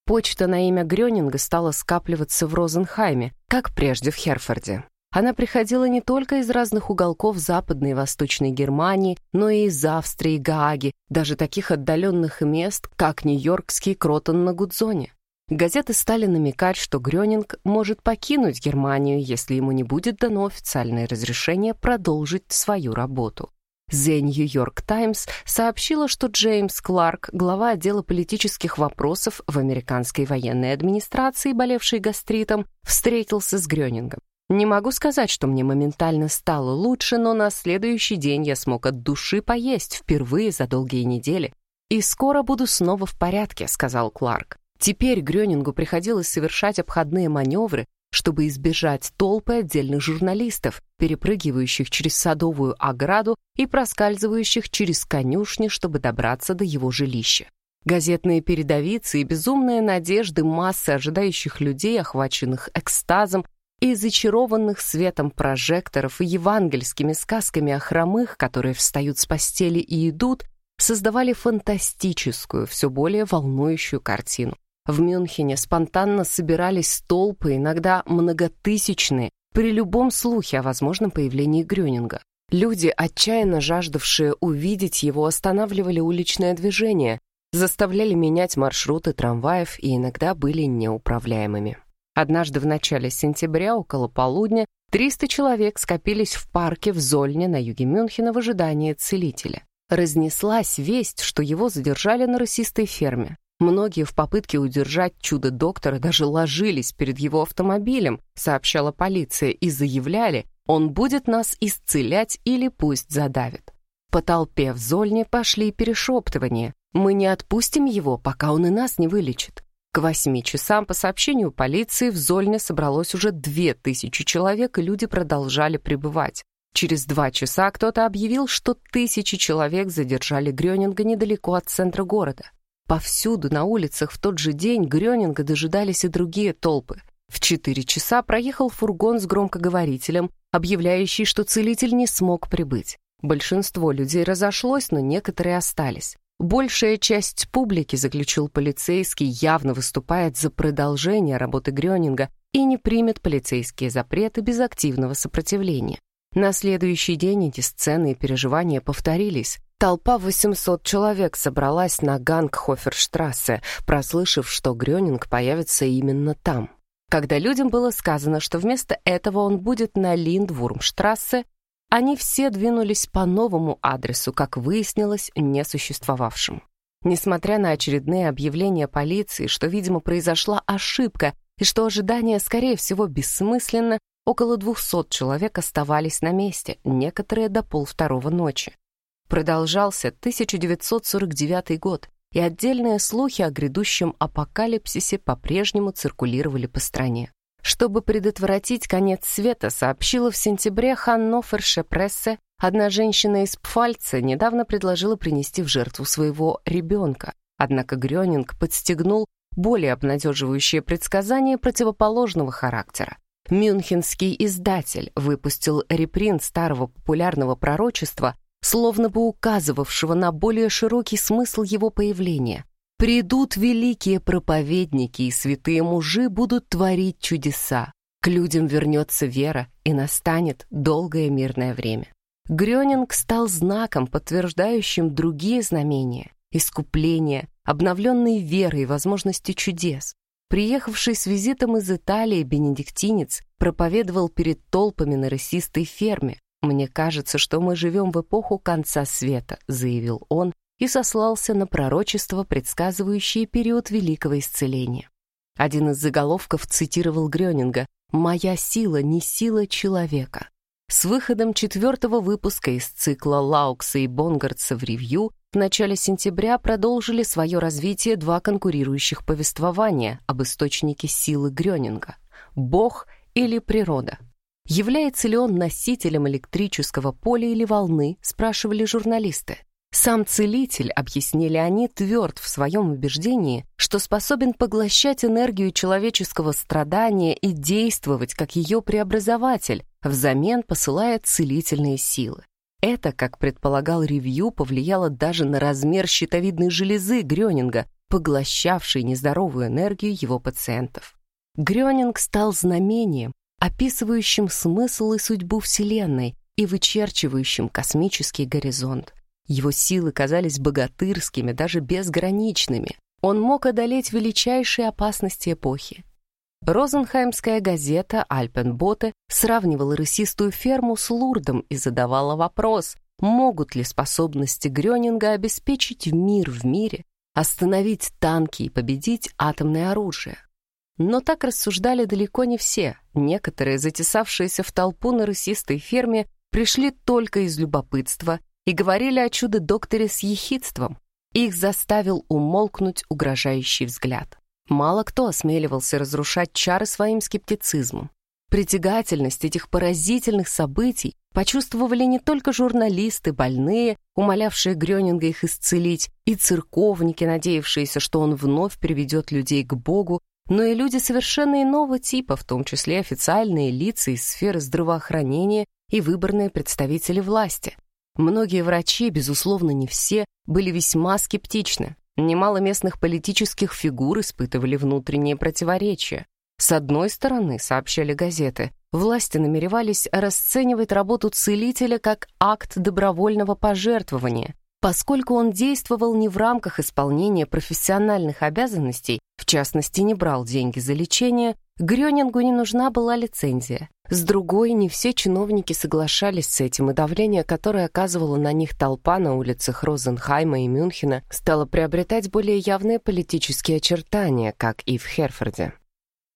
Speaker 1: Почта на имя Грёнинга стала скапливаться в Розенхайме, как прежде в Херфорде. Она приходила не только из разных уголков Западной и Восточной Германии, но и из Австрии, Гааги, даже таких отдаленных мест, как Нью-Йоркский Кротон на Гудзоне. Газеты стали намекать, что Грёнинг может покинуть Германию, если ему не будет дано официальное разрешение продолжить свою работу. The New York Times сообщила, что Джеймс Кларк, глава отдела политических вопросов в американской военной администрации, болевший гастритом, встретился с Грёнингом. Не могу сказать, что мне моментально стало лучше, но на следующий день я смог от души поесть впервые за долгие недели. «И скоро буду снова в порядке», — сказал Кларк. Теперь Грёнингу приходилось совершать обходные маневры, чтобы избежать толпы отдельных журналистов, перепрыгивающих через садовую ограду и проскальзывающих через конюшни, чтобы добраться до его жилища. Газетные передовицы и безумные надежды массы ожидающих людей, охваченных экстазом, и зачарованных светом прожекторов и евангельскими сказками о хромых, которые встают с постели и идут, создавали фантастическую, все более волнующую картину. В Мюнхене спонтанно собирались толпы, иногда многотысячные, при любом слухе о возможном появлении Грёнинга. Люди, отчаянно жаждавшие увидеть его, останавливали уличное движение, заставляли менять маршруты трамваев и иногда были неуправляемыми. Однажды в начале сентября, около полудня, 300 человек скопились в парке в Зольне на юге Мюнхена в ожидании целителя. Разнеслась весть, что его задержали на расистой ферме. Многие в попытке удержать чудо-доктора даже ложились перед его автомобилем, сообщала полиция, и заявляли, он будет нас исцелять или пусть задавит. По толпе в Зольне пошли перешептывания. Мы не отпустим его, пока он и нас не вылечит. К восьми часам, по сообщению полиции, в Зольне собралось уже две тысячи человек, и люди продолжали пребывать. Через два часа кто-то объявил, что тысячи человек задержали Грёнинга недалеко от центра города. Повсюду на улицах в тот же день Грёнинга дожидались и другие толпы. В четыре часа проехал фургон с громкоговорителем, объявляющий, что целитель не смог прибыть. Большинство людей разошлось, но некоторые остались. Большая часть публики, заключил полицейский, явно выступает за продолжение работы Грёнинга и не примет полицейские запреты без активного сопротивления. На следующий день эти сцены и переживания повторились. Толпа 800 человек собралась на Гангхоферштрассе, прослышав, что Грёнинг появится именно там. Когда людям было сказано, что вместо этого он будет на Линдвурмштрассе, они все двинулись по новому адресу, как выяснилось, несуществовавшему. Несмотря на очередные объявления полиции, что, видимо, произошла ошибка и что ожидание, скорее всего, бессмысленно, около 200 человек оставались на месте, некоторые до полвторого ночи. Продолжался 1949 год, и отдельные слухи о грядущем апокалипсисе по-прежнему циркулировали по стране. Чтобы предотвратить конец света, сообщила в сентябре Ханноферше прессе, одна женщина из Пфальца недавно предложила принести в жертву своего ребенка. Однако Грёнинг подстегнул более обнадеживающее предсказание противоположного характера. Мюнхенский издатель выпустил репринт старого популярного пророчества, словно бы указывавшего на более широкий смысл его появления. «Придут великие проповедники, и святые мужи будут творить чудеса. К людям вернется вера, и настанет долгое мирное время». Грёнинг стал знаком, подтверждающим другие знамения, искупление, обновленной верой и возможности чудес. Приехавший с визитом из Италии бенедиктинец проповедовал перед толпами на рысистой ферме. «Мне кажется, что мы живем в эпоху конца света», — заявил он и сослался на пророчество, предсказывающее период великого исцеления. Один из заголовков цитировал Грёнинга «Моя сила не сила человека». С выходом четвертого выпуска из цикла Лаукса и Бонгардса в ревью в начале сентября продолжили свое развитие два конкурирующих повествования об источнике силы Грёнинга — Бог или природа. Является ли он носителем электрического поля или волны, спрашивали журналисты. Сам целитель, объяснили они, тверд в своем убеждении, что способен поглощать энергию человеческого страдания и действовать как ее преобразователь, взамен посылая целительные силы. Это, как предполагал ревью, повлияло даже на размер щитовидной железы Грёнинга, поглощавшей нездоровую энергию его пациентов. Грёнинг стал знамением, описывающим смысл и судьбу Вселенной и вычерчивающим космический горизонт. Его силы казались богатырскими, даже безграничными. Он мог одолеть величайшие опасности эпохи. Розенхаймская газета «Альпенботе» сравнивала рысистую ферму с Лурдом и задавала вопрос, могут ли способности Грёнинга обеспечить мир в мире, остановить танки и победить атомное оружие. Но так рассуждали далеко не все. Некоторые, затесавшиеся в толпу на рысистой ферме, пришли только из любопытства и говорили о чудо-докторе с ехидством. Их заставил умолкнуть угрожающий взгляд. Мало кто осмеливался разрушать чары своим скептицизмом. Притягательность этих поразительных событий почувствовали не только журналисты, больные, умолявшие Грёнинга их исцелить, и церковники, надеявшиеся, что он вновь приведет людей к Богу, но и люди совершенно иного типа, в том числе официальные лица из сферы здравоохранения и выборные представители власти. Многие врачи, безусловно, не все, были весьма скептичны. Немало местных политических фигур испытывали внутренние противоречия. С одной стороны, сообщали газеты, власти намеревались расценивать работу целителя как акт добровольного пожертвования, поскольку он действовал не в рамках исполнения профессиональных обязанностей, в частности, не брал деньги за лечение, Грёнингу не нужна была лицензия. С другой, не все чиновники соглашались с этим, и давление, которое оказывала на них толпа на улицах Розенхайма и Мюнхена, стало приобретать более явные политические очертания, как и в Херфорде.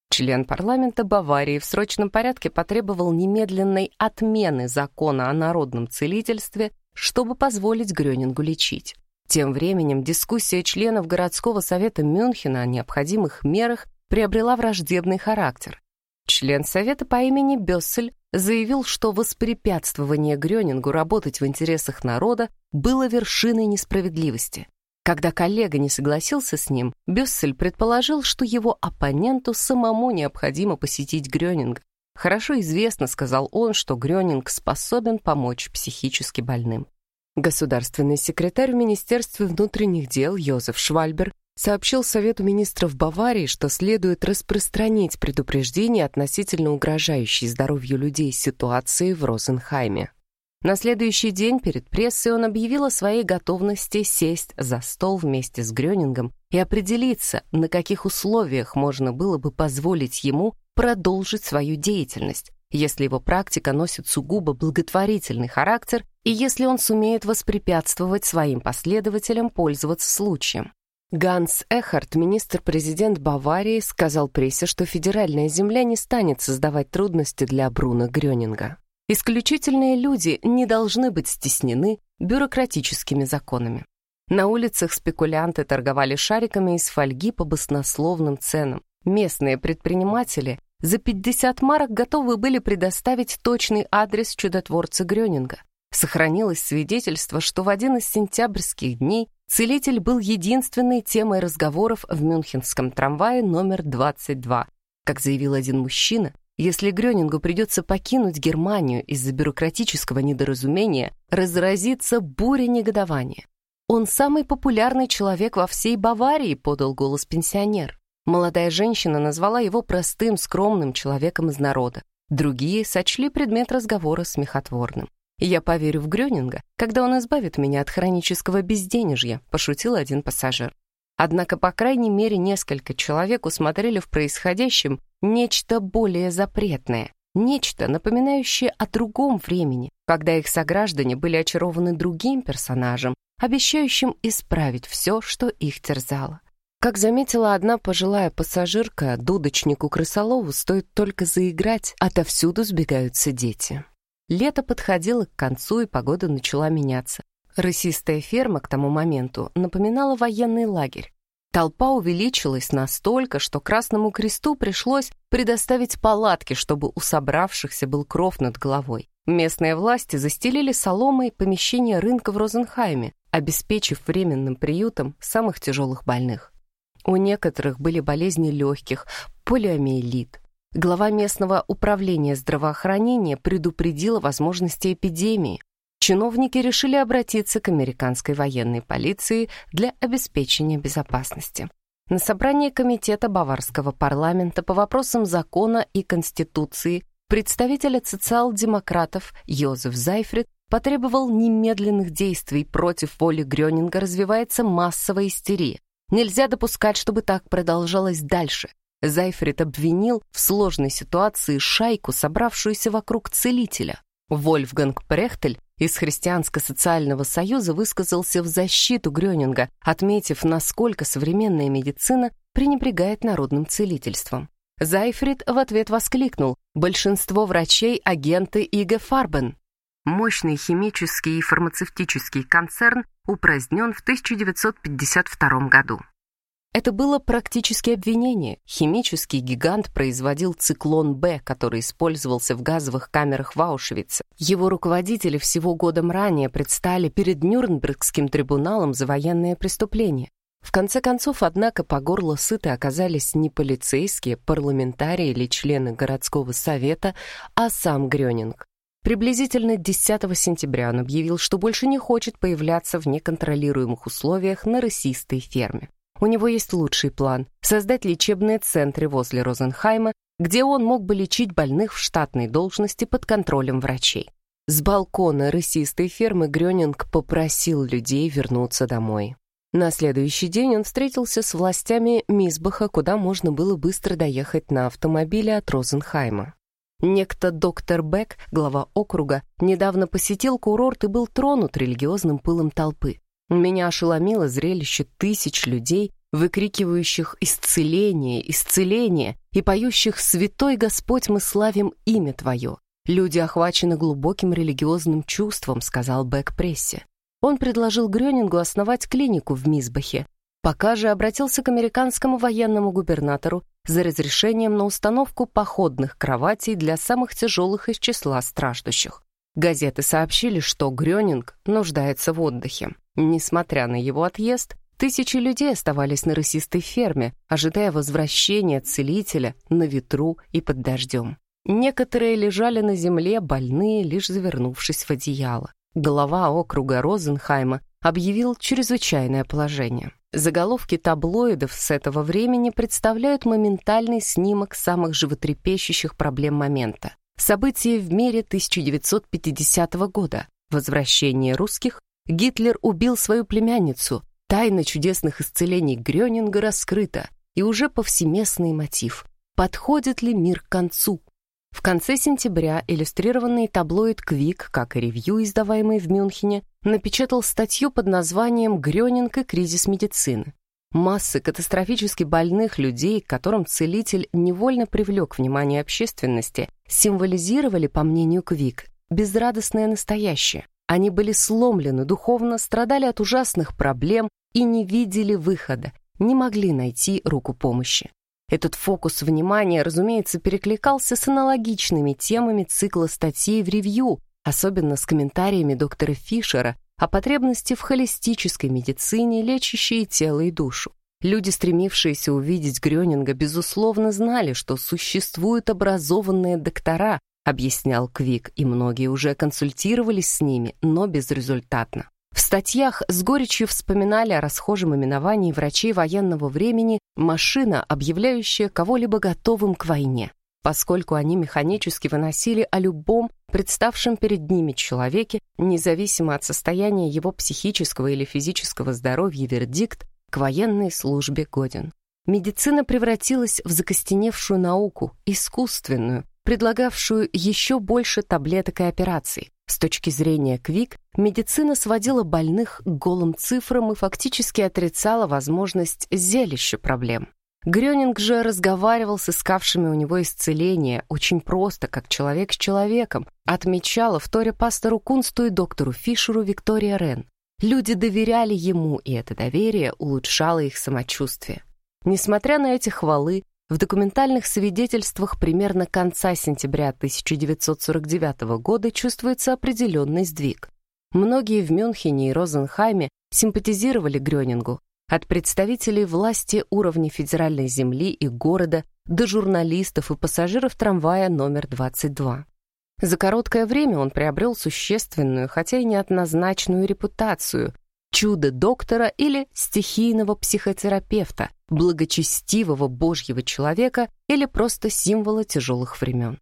Speaker 1: Член парламента Баварии в срочном порядке потребовал немедленной отмены закона о народном целительстве, чтобы позволить Грёнингу лечить. Тем временем дискуссия членов городского совета Мюнхена о необходимых мерах приобрела враждебный характер. Член совета по имени Бессель заявил, что воспрепятствование Грёнингу работать в интересах народа было вершиной несправедливости. Когда коллега не согласился с ним, Бессель предположил, что его оппоненту самому необходимо посетить Грёнинга. «Хорошо известно», — сказал он, что Грёнинг способен помочь психически больным. Государственный секретарь в Министерстве внутренних дел Йозеф Швальбер сообщил Совету министров Баварии, что следует распространить предупреждение относительно угрожающей здоровью людей ситуации в Розенхайме. На следующий день перед прессой он объявил о своей готовности сесть за стол вместе с Грёнингом и определиться, на каких условиях можно было бы позволить ему продолжить свою деятельность, если его практика носит сугубо благотворительный характер и если он сумеет воспрепятствовать своим последователям пользоваться случаем. Ганс Эхард, министр-президент Баварии, сказал прессе, что федеральная земля не станет создавать трудности для Бруно Грёнинга. Исключительные люди не должны быть стеснены бюрократическими законами. На улицах спекулянты торговали шариками из фольги по баснословным ценам. Местные предприниматели за 50 марок готовы были предоставить точный адрес чудотворца Грёнинга. Сохранилось свидетельство, что в один из сентябрьских дней целитель был единственной темой разговоров в мюнхенском трамвае номер 22. Как заявил один мужчина, если Грёнингу придется покинуть Германию из-за бюрократического недоразумения, разразится буря негодования. «Он самый популярный человек во всей Баварии», — подал голос пенсионер. Молодая женщина назвала его простым, скромным человеком из народа. Другие сочли предмет разговора смехотворным. «Я поверю в Грёнинга, когда он избавит меня от хронического безденежья», — пошутил один пассажир. Однако, по крайней мере, несколько человек усмотрели в происходящем нечто более запретное, нечто, напоминающее о другом времени, когда их сограждане были очарованы другим персонажем, обещающим исправить все, что их терзало. Как заметила одна пожилая пассажирка, дудочнику Крысолову стоит только заиграть, отовсюду сбегаются дети. Лето подходило к концу, и погода начала меняться. Рысистая ферма к тому моменту напоминала военный лагерь. Толпа увеличилась настолько, что Красному Кресту пришлось предоставить палатки, чтобы у собравшихся был кров над головой. Местные власти застелили соломой помещение рынка в Розенхайме, обеспечив временным приютом самых тяжелых больных. У некоторых были болезни легких, полиомиелит. Глава местного управления здравоохранения предупредила возможности эпидемии. Чиновники решили обратиться к американской военной полиции для обеспечения безопасности. На собрании Комитета Баварского парламента по вопросам закона и Конституции представитель от социал-демократов Йозеф Зайфрид потребовал немедленных действий против воли Грёнинга развивается массовая истерия. Нельзя допускать, чтобы так продолжалось дальше. Зайфрид обвинил в сложной ситуации шайку, собравшуюся вокруг целителя. Вольфганг Прехтель из Христианско-социального союза высказался в защиту Грёнинга, отметив, насколько современная медицина пренебрегает народным целительством. Зайфрид в ответ воскликнул «Большинство врачей – агенты Иге Фарбен». Мощный химический и фармацевтический концерн упразднен в 1952 году. Это было практически обвинение. Химический гигант производил циклон «Б», который использовался в газовых камерах в Аушвице. Его руководители всего годом ранее предстали перед Нюрнбергским трибуналом за военные преступления. В конце концов, однако, по горло сыты оказались не полицейские, парламентарии или члены городского совета, а сам Грёнинг. Приблизительно 10 сентября он объявил, что больше не хочет появляться в неконтролируемых условиях на рысистой ферме. У него есть лучший план — создать лечебные центры возле Розенхайма, где он мог бы лечить больных в штатной должности под контролем врачей. С балкона рысистой фермы Грёнинг попросил людей вернуться домой. На следующий день он встретился с властями Мисбаха, куда можно было быстро доехать на автомобиле от Розенхайма. Некто доктор Бек, глава округа, недавно посетил курорт и был тронут религиозным пылом толпы. Меня ошеломило зрелище тысяч людей, выкрикивающих «Исцеление! Исцеление!» и поющих «Святой Господь, мы славим имя Твое!» «Люди охвачены глубоким религиозным чувством», — сказал Бек прессе. Он предложил Грёнингу основать клинику в Мисбахе, пока же обратился к американскому военному губернатору за разрешением на установку походных кроватей для самых тяжелых из числа страждущих. Газеты сообщили, что Грёнинг нуждается в отдыхе. Несмотря на его отъезд, тысячи людей оставались на рысистой ферме, ожидая возвращения целителя на ветру и под дождем. Некоторые лежали на земле, больные, лишь завернувшись в одеяло. Глава округа Розенхайма объявил чрезвычайное положение. Заголовки таблоидов с этого времени представляют моментальный снимок самых животрепещущих проблем момента. События в мире 1950 года. Возвращение русских. Гитлер убил свою племянницу. Тайна чудесных исцелений Грёнинга раскрыта. И уже повсеместный мотив. Подходит ли мир к концу? В конце сентября иллюстрированный таблоид «Квик», как и ревью, издаваемый в Мюнхене, напечатал статью под названием «Грёнинг и кризис медицины». Массы катастрофически больных людей, к которым целитель невольно привлек внимание общественности, символизировали, по мнению Квик, безрадостное настоящее. Они были сломлены духовно, страдали от ужасных проблем и не видели выхода, не могли найти руку помощи. Этот фокус внимания, разумеется, перекликался с аналогичными темами цикла статей в ревью, особенно с комментариями доктора Фишера о потребности в холистической медицине, лечащей тело и душу. Люди, стремившиеся увидеть Грёнинга, безусловно знали, что существуют образованные доктора, объяснял Квик, и многие уже консультировались с ними, но безрезультатно. В статьях с горечью вспоминали о расхожем именовании врачей военного времени «машина, объявляющая кого-либо готовым к войне», поскольку они механически выносили о любом представшем перед ними человеке, независимо от состояния его психического или физического здоровья, вердикт к военной службе годен. Медицина превратилась в закостеневшую науку, искусственную, предлагавшую еще больше таблеток и операций. С точки зрения Квик, медицина сводила больных к голым цифрам и фактически отрицала возможность зелища проблем. Грёнинг же разговаривал с искавшими у него исцеления очень просто, как человек с человеком, отмечала в Торе пастору Кунсту и доктору Фишеру Виктория Рен. Люди доверяли ему, и это доверие улучшало их самочувствие. Несмотря на эти хвалы, в документальных свидетельствах примерно конца сентября 1949 года чувствуется определенный сдвиг. Многие в Мюнхене и Розенхайме симпатизировали Грёнингу, от представителей власти уровня федеральной земли и города до журналистов и пассажиров трамвая номер 22. За короткое время он приобрел существенную, хотя и неоднозначную репутацию чудо доктора или стихийного психотерапевта, благочестивого божьего человека или просто символа тяжелых времен.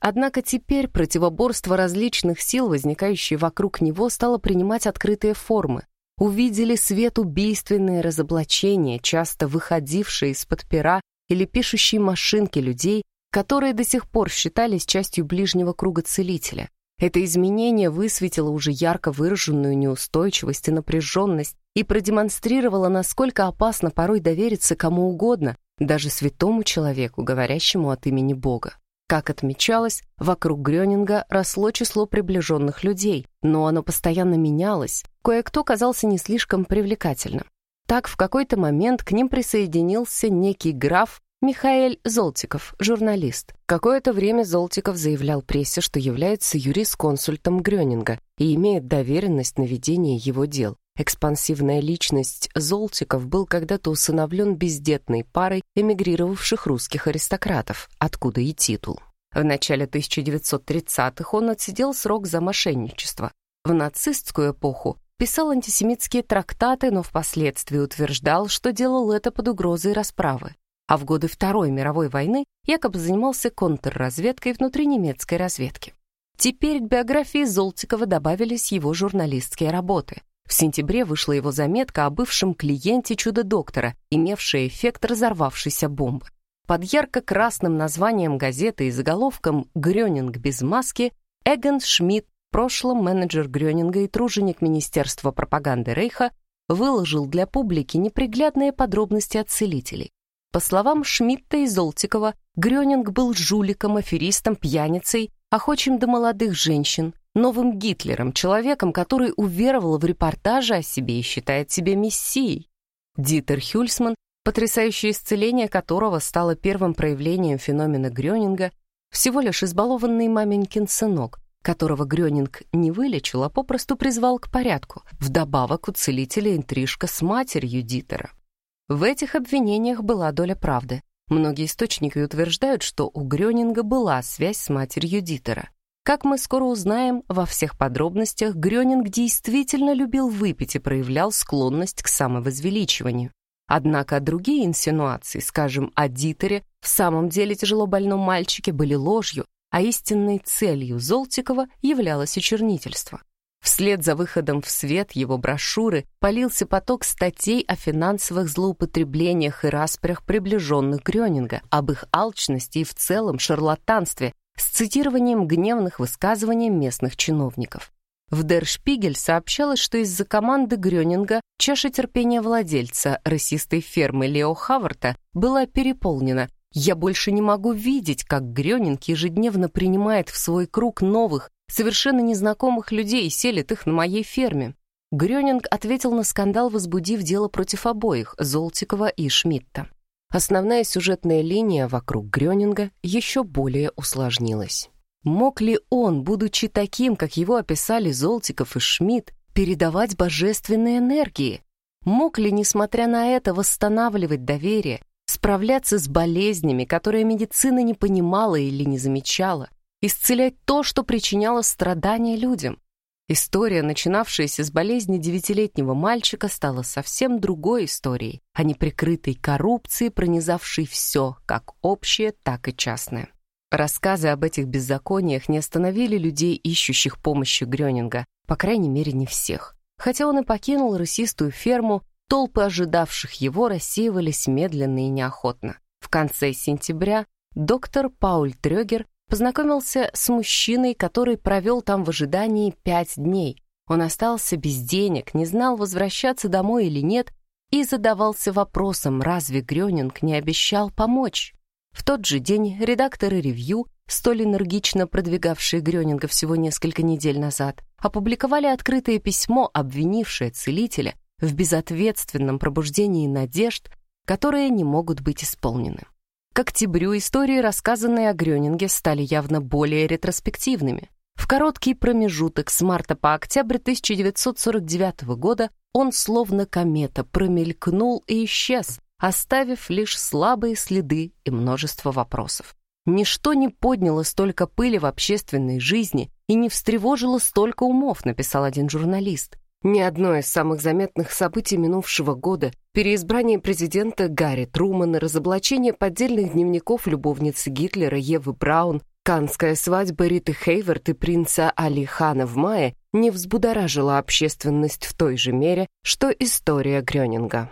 Speaker 1: Однако теперь противоборство различных сил, возникающие вокруг него, стало принимать открытые формы. Увидели свет убийственные разоблачения, часто выходившие из-под пера или пишущие машинки людей, которые до сих пор считались частью ближнего круга целителя. Это изменение высветило уже ярко выраженную неустойчивость и напряженность и продемонстрировало, насколько опасно порой довериться кому угодно, даже святому человеку, говорящему от имени Бога. Как отмечалось, вокруг Грёнинга росло число приближенных людей, но оно постоянно менялось, кое-кто казался не слишком привлекательным. Так в какой-то момент к ним присоединился некий граф Михаэль Золтиков, журналист. Какое-то время Золтиков заявлял прессе, что является юрисконсультом Грёнинга и имеет доверенность на ведение его дел. Экспансивная личность Золтиков был когда-то усыновлен бездетной парой эмигрировавших русских аристократов, откуда и титул. В начале 1930-х он отсидел срок за мошенничество. В нацистскую эпоху писал антисемитские трактаты, но впоследствии утверждал, что делал это под угрозой расправы а в годы Второй мировой войны якобы занимался контрразведкой внутри немецкой разведки. Теперь к биографии Золтикова добавились его журналистские работы. В сентябре вышла его заметка о бывшем клиенте чудо-доктора, имевшая эффект разорвавшейся бомбы. Под ярко-красным названием газеты и заголовком «Грёнинг без маски» Эгон Шмидт, в прошлом менеджер Грёнинга и труженик Министерства пропаганды Рейха, выложил для публики неприглядные подробности от целителей. По словам Шмидта и Золтикова, Грёнинг был жуликом, аферистом, пьяницей, охочим до молодых женщин, новым Гитлером, человеком, который уверовал в репортажи о себе и считает себя мессией. Дитер Хюльсман, потрясающее исцеление которого стало первым проявлением феномена Грёнинга, всего лишь избалованный маменькин сынок, которого Грёнинг не вылечил, а попросту призвал к порядку. Вдобавок у целителя интрижка с матерью Дитера. В этих обвинениях была доля правды. Многие источники утверждают, что у Грёнинга была связь с матерью Дитера. Как мы скоро узнаем, во всех подробностях Грёнинг действительно любил выпить и проявлял склонность к самовозвеличиванию. Однако другие инсинуации, скажем, о Дитере, в самом деле тяжело больном мальчике, были ложью, а истинной целью Золтикова являлось учернительство. Вслед за выходом в свет его брошюры полился поток статей о финансовых злоупотреблениях и распрях приближенных Грёнинга, об их алчности и в целом шарлатанстве, с цитированием гневных высказываний местных чиновников. В Der Spiegel сообщалось, что из-за команды Грёнинга чаша терпения владельца расистой фермы Лео Хаварта была переполнена. «Я больше не могу видеть, как Грёнинг ежедневно принимает в свой круг новых, совершенно незнакомых людей и селит их на моей ферме. Грёнинг ответил на скандал, возбудив дело против обоих, Золтикова и Шмидта. Основная сюжетная линия вокруг Грёнинга еще более усложнилась. Мог ли он, будучи таким, как его описали Золтиков и Шмидт, передавать божественные энергии? Мог ли, несмотря на это, восстанавливать доверие, справляться с болезнями, которые медицина не понимала или не замечала, исцелять то, что причиняло страдания людям? История, начинавшаяся с болезни девятилетнего мальчика, стала совсем другой историей, а не прикрытой коррупцией, пронизавшей все, как общее, так и частное. Рассказы об этих беззакониях не остановили людей, ищущих помощи Грёнинга, по крайней мере, не всех. Хотя он и покинул рысистую ферму, толпы ожидавших его рассеивались медленно и неохотно. В конце сентября доктор Пауль Трёгер познакомился с мужчиной, который провел там в ожидании пять дней. Он остался без денег, не знал, возвращаться домой или нет, и задавался вопросом, разве Грёнинг не обещал помочь. В тот же день редакторы «Ревью», столь энергично продвигавшие Грёнинга всего несколько недель назад, опубликовали открытое письмо, обвинившее целителя в безответственном пробуждении надежд, которые не могут быть исполнены. К октябрю истории, рассказанные о Грёнинге, стали явно более ретроспективными. В короткий промежуток с марта по октябрь 1949 года он словно комета промелькнул и исчез, оставив лишь слабые следы и множество вопросов. Ничто не подняло столько пыли в общественной жизни и не встревожило столько умов, написал один журналист. Ни одно из самых заметных событий минувшего года — переизбрание президента Гарри Трумана, разоблачение поддельных дневников любовницы Гитлера Евы Браун, канская свадьба Риты Хейвард и принца Али Хана в мае — не взбудоражила общественность в той же мере, что история Грёнинга.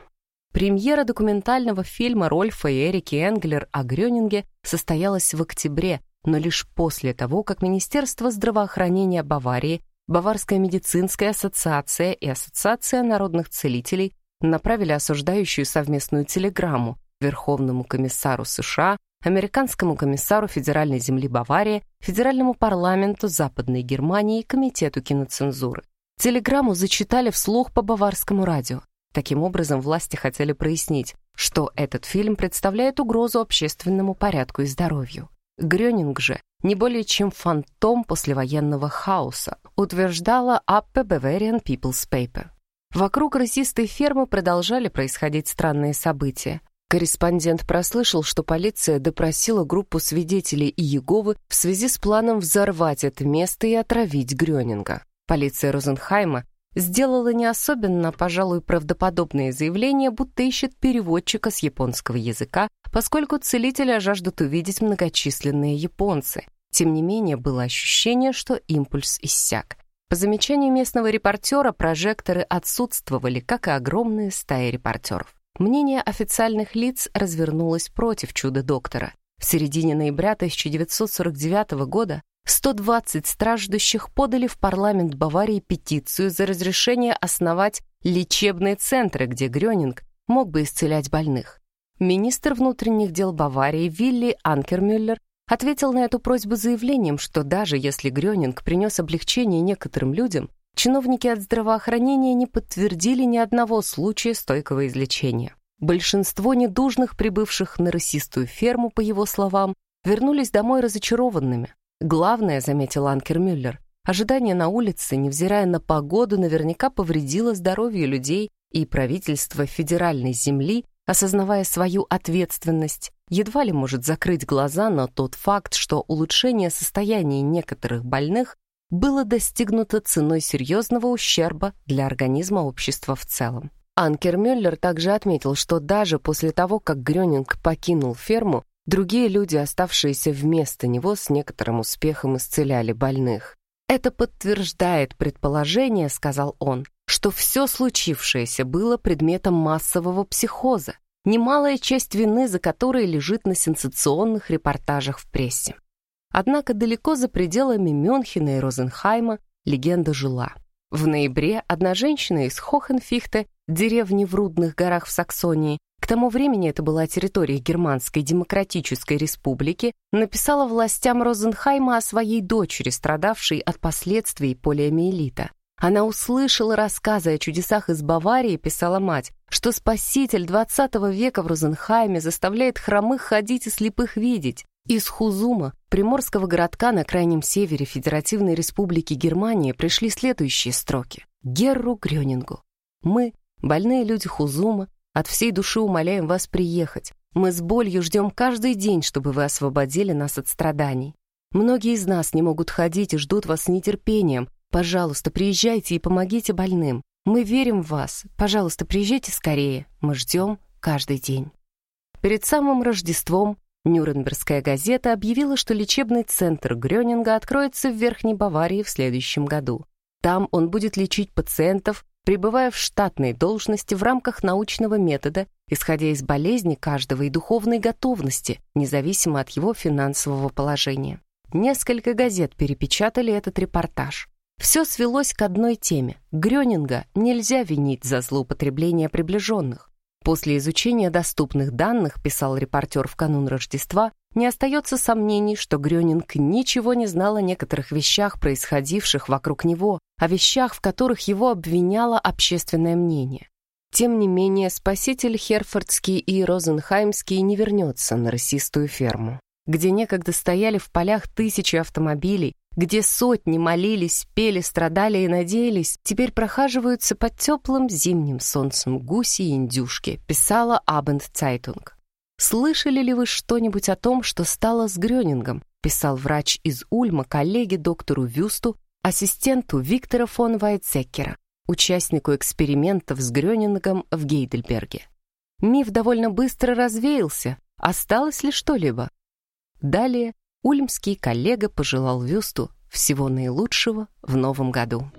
Speaker 1: Премьера документального фильма Рольфа и Эрики Энглер о Грёнинге состоялась в октябре, но лишь после того, как Министерство здравоохранения Баварии, Баварская медицинская ассоциация и Ассоциация народных целителей направили осуждающую совместную телеграмму Верховному комиссару США, Американскому комиссару Федеральной земли Баварии, Федеральному парламенту Западной Германии и Комитету киноцензуры. Телеграмму зачитали вслух по баварскому радио. Таким образом, власти хотели прояснить, что этот фильм представляет угрозу общественному порядку и здоровью. Грёнинг же не более чем фантом послевоенного хаоса, утверждала Аппе Bavarian People's Paper. Вокруг рысистой фермы продолжали происходить странные события. Корреспондент прослышал, что полиция допросила группу свидетелей Иеговы в связи с планом взорвать это место и отравить Грёнинга. Полиция Розенхайма сделала не особенно, пожалуй, правдоподобное заявление, будто ищет переводчика с японского языка, поскольку целителя жаждут увидеть многочисленные японцы. Тем не менее, было ощущение, что импульс иссяк. По замечанию местного репортера, прожекторы отсутствовали, как и огромные стаи репортеров. Мнение официальных лиц развернулось против чуда-доктора. В середине ноября 1949 года 120 страждущих подали в парламент Баварии петицию за разрешение основать лечебные центры, где Грёнинг мог бы исцелять больных. Министр внутренних дел Баварии Вилли Анкермюллер ответил на эту просьбу заявлением, что даже если Грёнинг принес облегчение некоторым людям, чиновники от здравоохранения не подтвердили ни одного случая стойкого излечения. Большинство недужных, прибывших на расистую ферму, по его словам, вернулись домой разочарованными. Главное, заметил Анкер Мюллер, ожидание на улице, невзирая на погоду, наверняка повредило здоровью людей, и правительство федеральной земли, осознавая свою ответственность, едва ли может закрыть глаза на тот факт, что улучшение состояния некоторых больных было достигнуто ценой серьезного ущерба для организма общества в целом. Анкер Мюллер также отметил, что даже после того, как Грёнинг покинул ферму, Другие люди, оставшиеся вместо него, с некоторым успехом исцеляли больных. «Это подтверждает предположение», — сказал он, что все случившееся было предметом массового психоза, немалая часть вины за которой лежит на сенсационных репортажах в прессе. Однако далеко за пределами Мюнхена и Розенхайма легенда жила. В ноябре одна женщина из Хохенфихте, деревни в Рудных горах в Саксонии, к тому времени это была территория Германской Демократической Республики, написала властям Розенхайма о своей дочери, страдавшей от последствий полиомиелита. Она услышала рассказы о чудесах из Баварии, писала мать, что спаситель XX века в Розенхайме заставляет хромых ходить и слепых видеть. Из Хузума, приморского городка на крайнем севере Федеративной Республики Германия, пришли следующие строки. Герру Грёнингу. «Мы, больные люди Хузума, от всей души умоляем вас приехать. Мы с болью ждем каждый день, чтобы вы освободили нас от страданий. Многие из нас не могут ходить и ждут вас с нетерпением, Пожалуйста, приезжайте и помогите больным. Мы верим в вас. Пожалуйста, приезжайте скорее. Мы ждем каждый день. Перед самым Рождеством Нюрнбергская газета объявила, что лечебный центр Грёнинга откроется в Верхней Баварии в следующем году. Там он будет лечить пациентов, пребывая в штатной должности в рамках научного метода, исходя из болезни каждого и духовной готовности, независимо от его финансового положения. Несколько газет перепечатали этот репортаж. Все свелось к одной теме. Грёнинга нельзя винить за злоупотребление приближенных. После изучения доступных данных, писал репортер в канун Рождества, не остается сомнений, что Грёнинг ничего не знал о некоторых вещах, происходивших вокруг него, о вещах, в которых его обвиняло общественное мнение. Тем не менее, спаситель Херфордский и Розенхаймский не вернется на рысистую ферму, где некогда стояли в полях тысячи автомобилей, где сотни молились, пели, страдали и надеялись, теперь прохаживаются под теплым зимним солнцем гуси и индюшки, писала Абенд Цайтунг. «Слышали ли вы что-нибудь о том, что стало с Грёнингом?» писал врач из Ульма коллеге доктору Вюсту, ассистенту Виктора фон Вайтцеккера, участнику экспериментов с Грёнингом в Гейдельберге. Миф довольно быстро развеялся. Осталось ли что-либо? Далее Ульмский коллега пожелал Вюсту всего наилучшего в новом году.